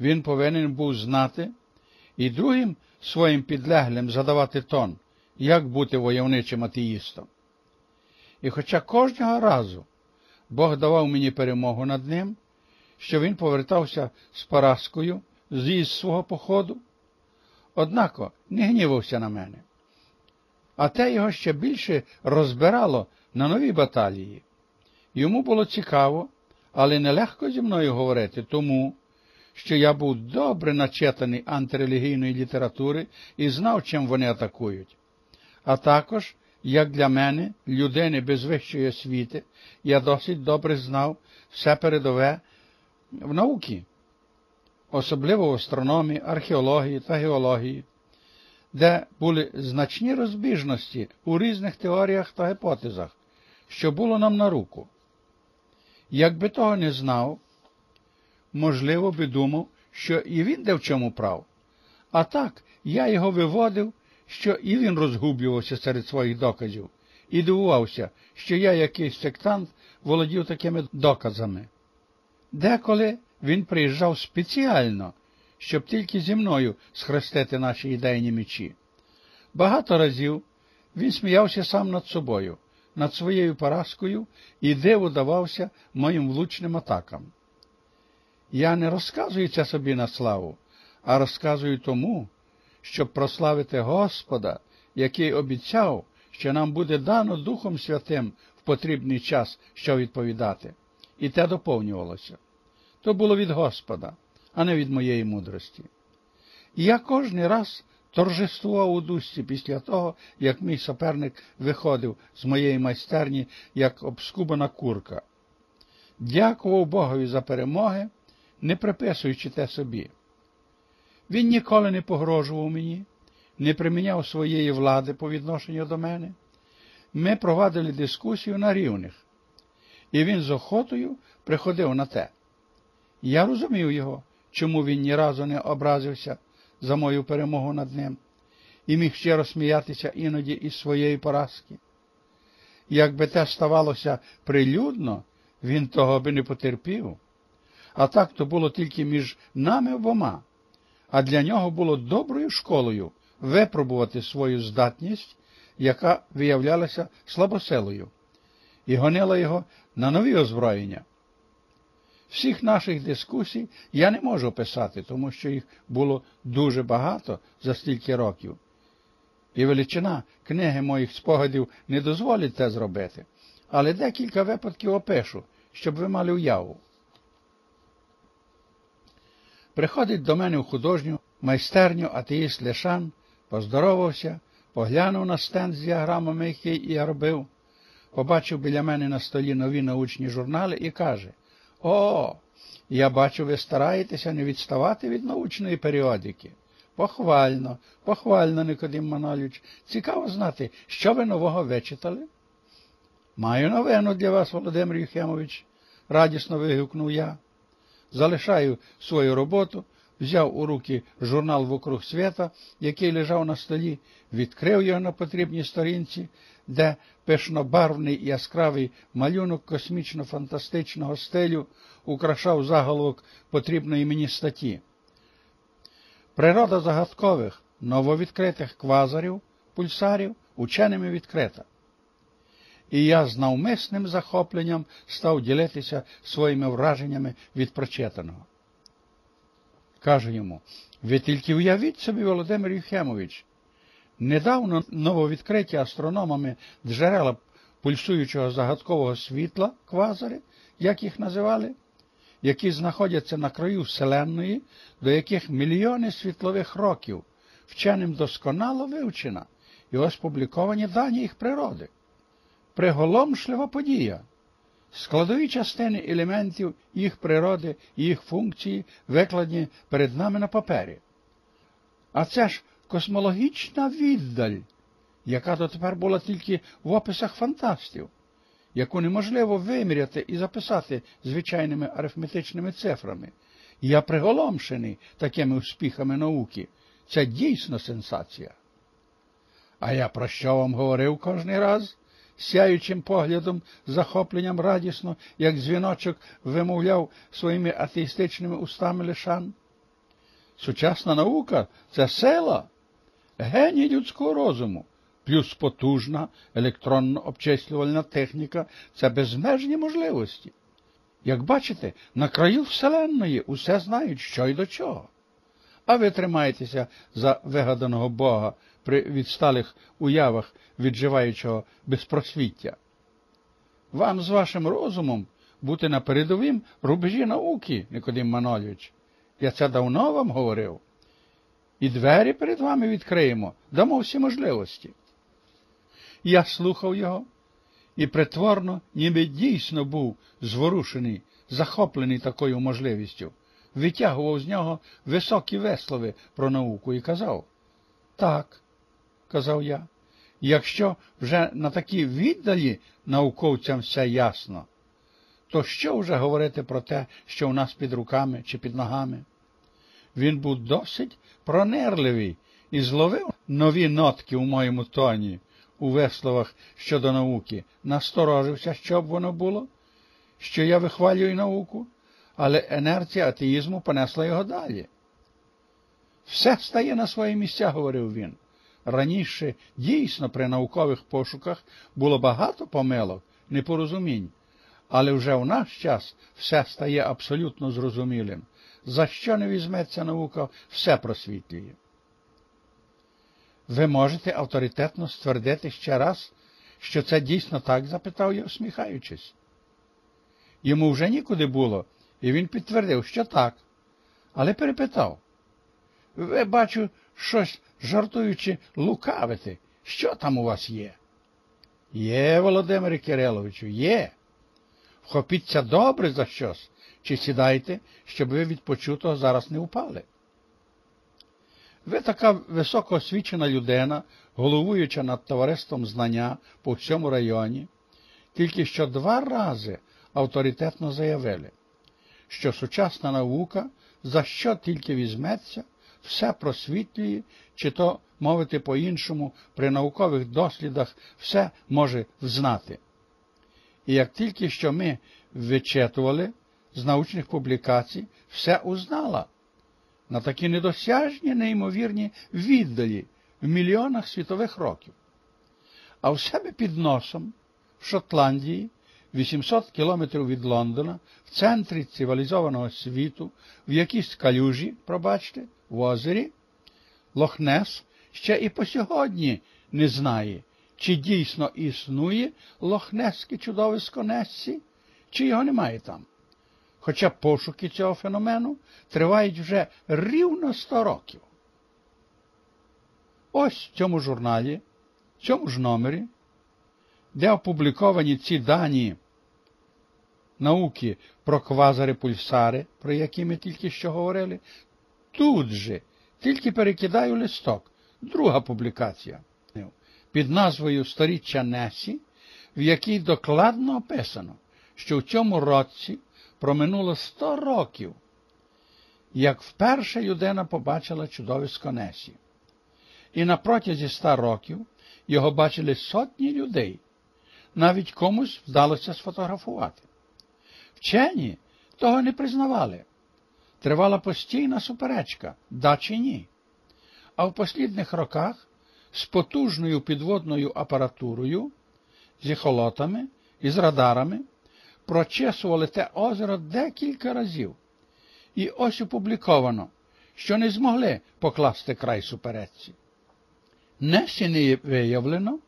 він повинен був знати і другим своїм підлеглим задавати тон, як бути войовничим атеїстом. І хоча кожного разу Бог давав мені перемогу над ним, що він повертався з поразкою з свого походу, однако не гнівався на мене. А те його ще більше розбирало на нові баталії. Йому було цікаво, але нелегко зі мною говорити, тому що я був добре начитаний антирелігійної літератури і знав, чим вони атакують. А також, як для мене, людини без вищої освіти, я досить добре знав все передове в науці, особливо в астрономії, археології та геології, де були значні розбіжності у різних теоріях та гіпотезах, що було нам на руку. Якби того не знав, можливо, би думав, що і він де в чому прав. А так я його виводив, що і він розгублювався серед своїх доказів, і дивувався, що я, якийсь сектант, володів такими доказами. Деколи він приїжджав спеціально, щоб тільки зі мною схрестити наші ідейні мечі. Багато разів він сміявся сам над собою, над своєю поразкою і диву давався моїм влучним атакам. Я не розказую це собі на славу, а розказую тому, щоб прославити Господа, який обіцяв, що нам буде дано Духом Святим в потрібний час, що відповідати, і те доповнювалося. То було від Господа, а не від моєї мудрості. І я кожний раз торжествував у дусі після того, як мій соперник виходив з моєї майстерні, як обскубана курка. Дякував Богові за перемоги, не приписуючи те собі. Він ніколи не погрожував мені, не приміняв своєї влади по відношенню до мене. Ми провадили дискусію на рівних, і він з охотою приходив на те. Я розумів його, чому він ні разу не образився за мою перемогу над ним, і міг ще розсміятися іноді із своєї поразки. Якби те ставалося прилюдно, він того би не потерпів. А так то було тільки між нами обома, а для нього було доброю школою випробувати свою здатність, яка виявлялася слабосилою, і гонила його на нові озброєння. Всіх наших дискусій я не можу описати, тому що їх було дуже багато за стільки років. І величина книги моїх спогадів не дозволить це зробити, але декілька випадків опишу, щоб ви мали уяву. Приходить до мене в художню майстерню атеїст Лешан, поздоровався, поглянув на стенд з діаграмами, який я робив, побачив біля мене на столі нові научні журнали і каже О, я бачу, ви стараєтеся не відставати від научної періодики. Похвально, похвально, Никодим Маноліч. Цікаво знати, що ви нового вичитали? Маю новину для вас, Володимир Юхемович, радісно вигукнув я. Залишаю свою роботу, взяв у руки журнал «Вокруг свята», який лежав на столі, відкрив його на потрібній сторінці, де пишнобарвний яскравий малюнок космічно-фантастичного стилю украшав заголовок потрібної мені статті. Природа загадкових нововідкритих квазарів, пульсарів ученими відкрита. І я з навмисним захопленням став ділитися своїми враженнями від прочитаного. Кажу йому, ви тільки уявіть собі, Володимир Євхемович, недавно нововідкриті астрономами джерела пульсуючого загадкового світла, квазари, як їх називали, які знаходяться на краю Вселенної, до яких мільйони світлових років вченим досконало вивчена і ось публіковані дані їх природи. Приголомшлива подія. Складові частини елементів їх природи їх функції викладені перед нами на папері. А це ж космологічна віддаль, яка дотепер була тільки в описах фантастів, яку неможливо виміряти і записати звичайними арифметичними цифрами. Я приголомшений такими успіхами науки. Це дійсно сенсація. А я про що вам говорив кожний раз? Сяючим поглядом, захопленням радісно, як дзвіночок вимовляв своїми атеїстичними устами лишан. Сучасна наука це сила, геній людського розуму, плюс потужна електронно-обчислювальна техніка це безмежні можливості. Як бачите, на краю Вселенної усе знають, що й до чого. А ви тримаєтеся за вигаданого Бога при відсталих уявах відживаючого безпросвіття. Вам з вашим розумом бути на передовім рубежі науки, Никодим Манольович. Я це давно вам говорив. І двері перед вами відкриємо, дамо всі можливості. Я слухав його і притворно, ніби дійсно був зворушений, захоплений такою можливістю, витягував з нього високі вислови про науку і казав так, казав я, якщо вже на такій віддалі науковцям все ясно, то що вже говорити про те, що у нас під руками чи під ногами? Він був досить пронерливий і зловив нові нотки у моєму тоні, у висловах щодо науки, насторожився, що б воно було, що я вихвалюю науку, але енерція атеїзму понесла його далі. Все стає на свої місця, говорив він. Раніше дійсно при наукових пошуках було багато помилок, непорозумінь, але вже в наш час все стає абсолютно зрозумілим. За що не візьметься наука, все просвітлює. Ви можете авторитетно ствердити ще раз, що це дійсно так? запитав я, усміхаючись. Йому вже нікуди було, і він підтвердив, що так, але перепитав. Ви, бачу, щось жартуючи лукавите. Що там у вас є? Є, Володимире Кириловичу, є. Вхопіться добре за щось, чи сідайте, щоб ви від почутого зараз не впали. Ви така високоосвічена людина, головуюча над товариством знання по всьому районі, тільки що два рази авторитетно заявили, що сучасна наука за що тільки візьметься, все просвітлює, чи то, мовити по-іншому, при наукових дослідах все може взнати. І як тільки що ми вичитували з научних публікацій, все узнала на такі недосяжні, неймовірні віддалі в мільйонах світових років. А в себе під носом в Шотландії, 800 кілометрів від Лондона, в центрі цивілізованого світу, в якійсь калюжі, пробачте, в озері, Лохнес ще і по сьогодні не знає, чи дійсно існує лохнеське чудовисько Нессі, чи його немає там. Хоча пошуки цього феномену тривають вже рівно 100 років. Ось в цьому журналі, в цьому ж номері, де опубліковані ці дані науки про квазари-пульсари, про які ми тільки що говорили, тут же тільки перекидаю листок, друга публікація під назвою Сторіччя Несі, в якій докладно описано, що в цьому році проминуло сто років, як вперше людина побачила чудовисько Несі. І на протязі ста років його бачили сотні людей, навіть комусь вдалося сфотографувати. Вчені того не признавали. Тривала постійна суперечка, да чи ні. А в послідних роках з потужною підводною апаратурою, з ехолотами і з радарами прочесували те озеро декілька разів. І ось опубліковано, що не змогли покласти край суперечці. Не виявлено,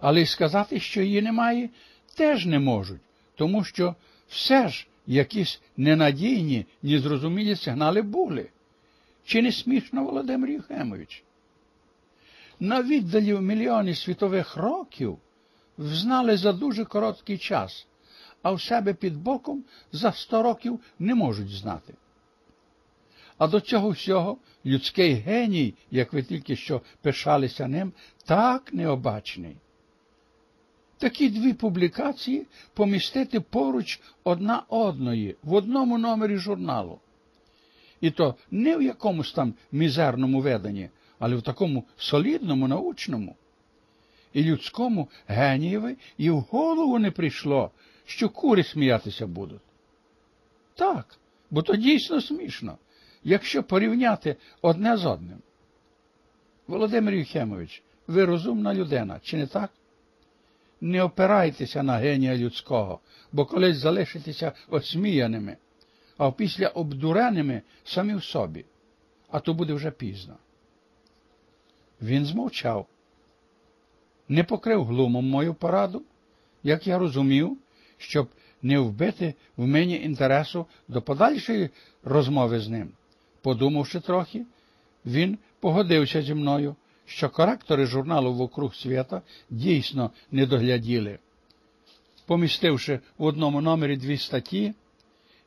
але й сказати, що її немає, теж не можуть, тому що все ж якісь ненадійні, незрозумілі сигнали були. Чи не смішно, Володимир Євгемович? На віддалі в мільйони світових років взнали за дуже короткий час, а в себе під боком за сто років не можуть знати. А до цього всього людський геній, як ви тільки що пишалися ним, так необачний. Такі дві публікації помістити поруч одна одної в одному номері журналу. І то не в якомусь там мізерному веденні, але в такому солідному, научному. І людському генієві і в голову не прийшло, що кури сміятися будуть. Так, бо то дійсно смішно. якщо порівняти одне з одним. Володимир Єхемович, ви розумна людина, чи не так? Не опирайтеся на генія людського, бо колись залишитеся осміяними, а після обдуреними самі в собі, а то буде вже пізно. Він змовчав, не покрив глумом мою пораду, як я розумів, щоб не вбити в мені інтересу до подальшої розмови з ним. Подумавши трохи, він погодився зі мною, що коректори журналу «Вокруг світа» дійсно не догляділи, помістивши в одному номері дві статті,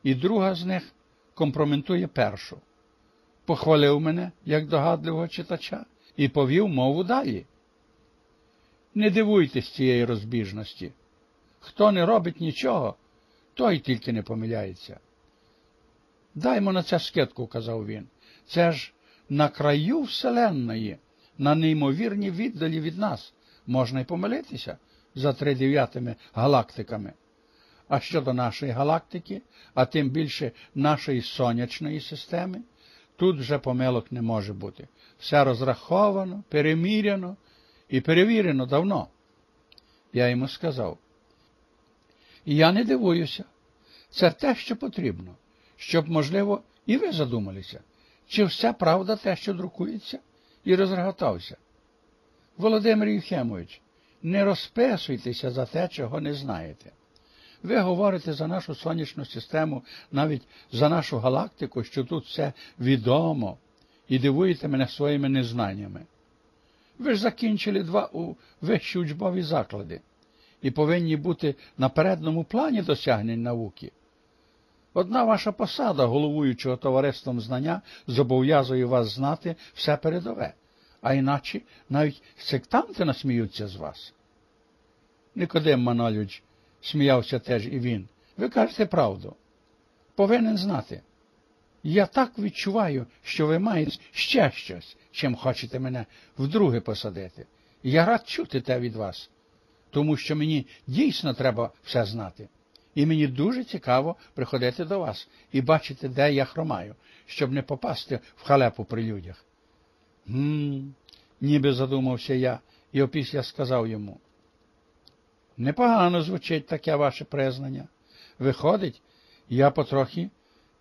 і друга з них компрометує першу. Похвалив мене як догадливого читача і повів мову далі. Не дивуйтесь цієї розбіжності. Хто не робить нічого, той тільки не помиляється. Даймо на це скидку, казав він. Це ж на краю Вселенної, на неймовірній віддалі від нас, можна й помилитися за тридев'ятими галактиками. А щодо нашої галактики, а тим більше нашої сонячної системи, тут вже помилок не може бути. Все розраховано, переміряно і перевірено давно. Я йому сказав. Я не дивуюся. Це те, що потрібно, щоб, можливо, і ви задумалися, чи все правда те, що друкується, і розреготався. Володимир Єхемович, не розписуйтеся за те, чого не знаєте. Ви говорите за нашу сонячну систему, навіть за нашу галактику, що тут все відомо, і дивуєте мене своїми незнаннями. Ви ж закінчили два у вищі учбові заклади і повинні бути на передному плані досягнень науки. Одна ваша посада, головуючого товариством знання, зобов'язує вас знати все передове, а іначе навіть сектанти насміються з вас. Никодим Манолюч сміявся теж і він. Ви кажете правду. Повинен знати. Я так відчуваю, що ви маєте ще щось, чим хочете мене вдруге посадити. Я рад чути те від вас, тому що мені дійсно треба все знати. І мені дуже цікаво приходити до вас і бачити, де я хромаю, щоб не попасти в халепу при людях. Гм, ніби задумався я, і опісля сказав йому. Непогано звучить таке ваше признання. Виходить, я потрохи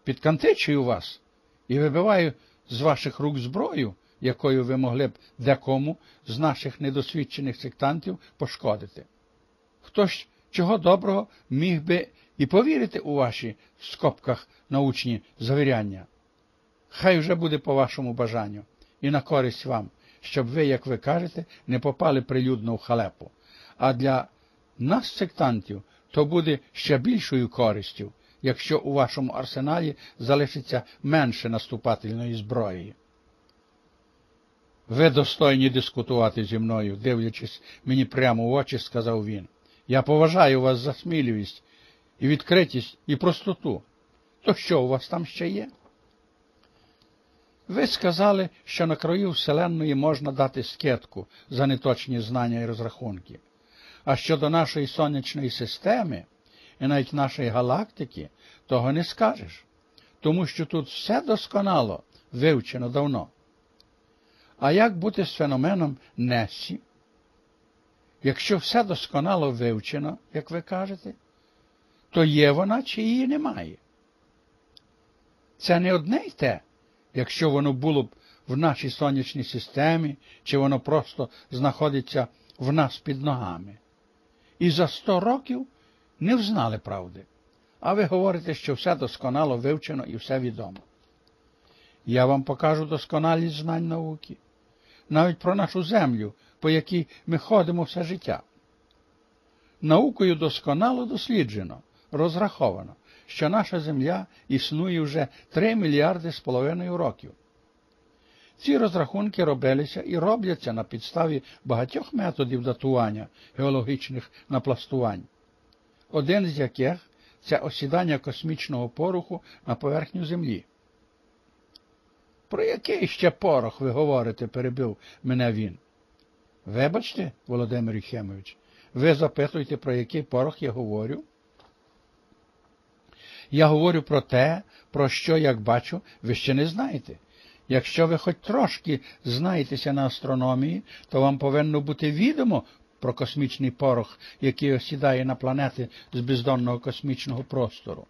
підкантичую вас і вибиваю з ваших рук зброю, якою ви могли б декому з наших недосвідчених сектантів пошкодити. Хтось чого доброго міг би і повірити у ваші в скобках научні завіряння. Хай вже буде по вашому бажанню і на користь вам, щоб ви, як ви кажете, не попали прилюдно в халепу. А для нас, сектантів, то буде ще більшою користю, якщо у вашому арсеналі залишиться менше наступательної зброї. Ви достойні дискутувати зі мною, дивлячись мені прямо в очі, сказав він. Я поважаю вас за сміливість і відкритість і простоту. То що у вас там ще є? Ви сказали, що на краю Вселенної можна дати скидку за неточні знання і розрахунки. А щодо нашої сонячної системи і навіть нашої галактики, того не скажеш, тому що тут все досконало вивчено давно. А як бути з феноменом Нессі? Якщо все досконало вивчено, як ви кажете, то є вона чи її немає. Це не одне й те, якщо воно було б в нашій сонячній системі, чи воно просто знаходиться в нас під ногами. І за сто років не взнали правди. А ви говорите, що все досконало вивчено і все відомо. Я вам покажу досконалість знань науки, навіть про нашу землю, по якій ми ходимо все життя. Наукою досконало досліджено, розраховано, що наша Земля існує вже 3 мільярди з половиною років. Ці розрахунки робилися і робляться на підставі багатьох методів датування геологічних напластувань, один з яких це осідання космічного пороху на поверхню Землі. Про який ще порох ви говорите, перебив мене він. Вибачте, Володимир Єхемович, ви запитуєте, про який порох я говорю? Я говорю про те, про що, як бачу, ви ще не знаєте. Якщо ви хоч трошки знаєтеся на астрономії, то вам повинно бути відомо про космічний порох, який осідає на планети з бездонного космічного простору.